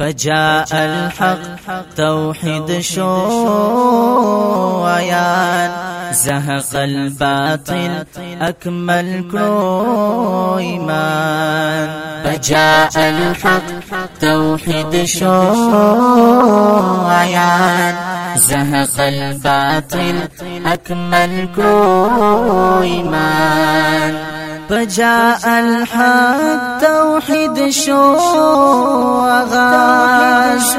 فجاء الحق توحيد شو عيان زهق الباطل أكمل كرو إيمان فجاء الحق توحيد شو عيان زهق الباطل أكمل كرو إيمان فجاء الحق توحيد شو غاش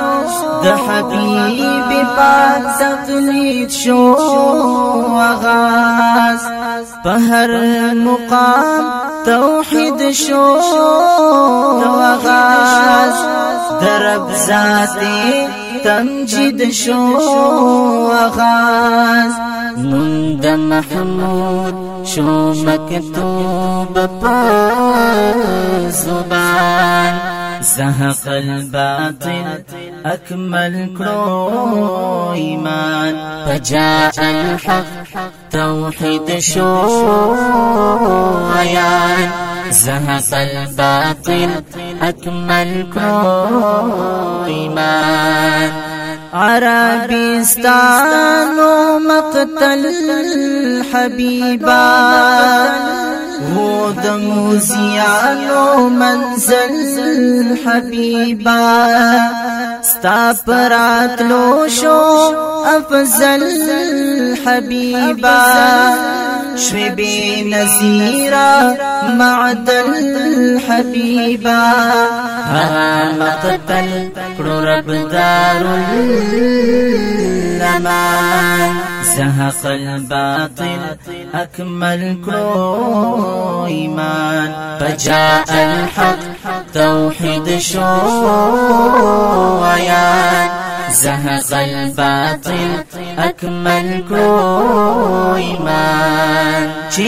ده حبيبي بعد تقليد شو غاز بهر مقام توحيد شو غاز درب ذاتي تمجد شو غاز نند محمود شو مكتوب زبان زهق الباطل أكمل كرو إيمان فجاء الحق توحيد شو عيان زهق الباطل أكمل كرو إيمان عربستان مقتل حبيبا هو د موزیانو منزل حبیبا. ستا پراتلو شو افضل حبیبا. شوی بی معدل حبیبا. مقتل کړو رب دار الأمان. زهق الباطل أكمل كرو إيمان فجاء الحق توحيد شو عيان زهق الباطل أكمل كرو إيمان چې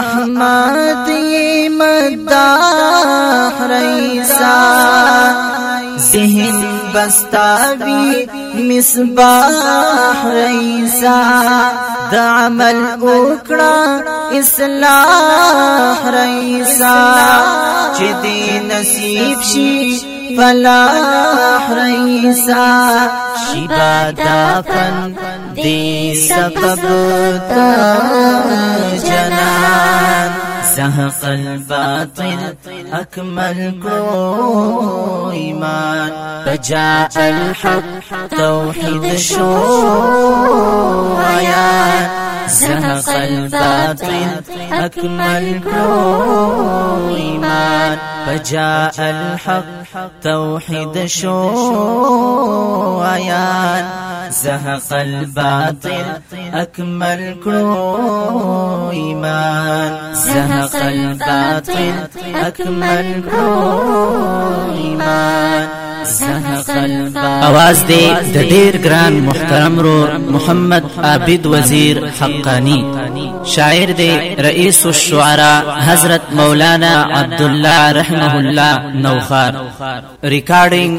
احمد مداح رئيسا ذهن بستاوي مصباح رئيسا د عمل وکړه اصلاح رئيسا چې دې نصیب شي فلاح رئيسا شبا دافن دي سبب جنان. زهق الباطل أكمل كرو إيمان فجاء الحق توحيد شو عيان زهق الباطل أكمل كرو إيمان. فجاء الحق توحيد شو عيان زهق الباطل أكمل كرو إيمان. زهق الباطل أكمل كرو اواز دې د ډیر ګران محترم رو محمد عابد وزیر حقانی. شاعر دې رئیس الشعراء حضرت مولانا عبد الله رحمه الله نوخار. ریکارډینګ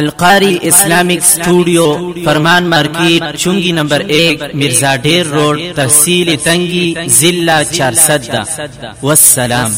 القاری اسلامیک سټوډیو فرمان مارکیٹ چونگی نمبر 1 مرزا ډیر روډ تحصیل تنگی ضلع 400 والسلام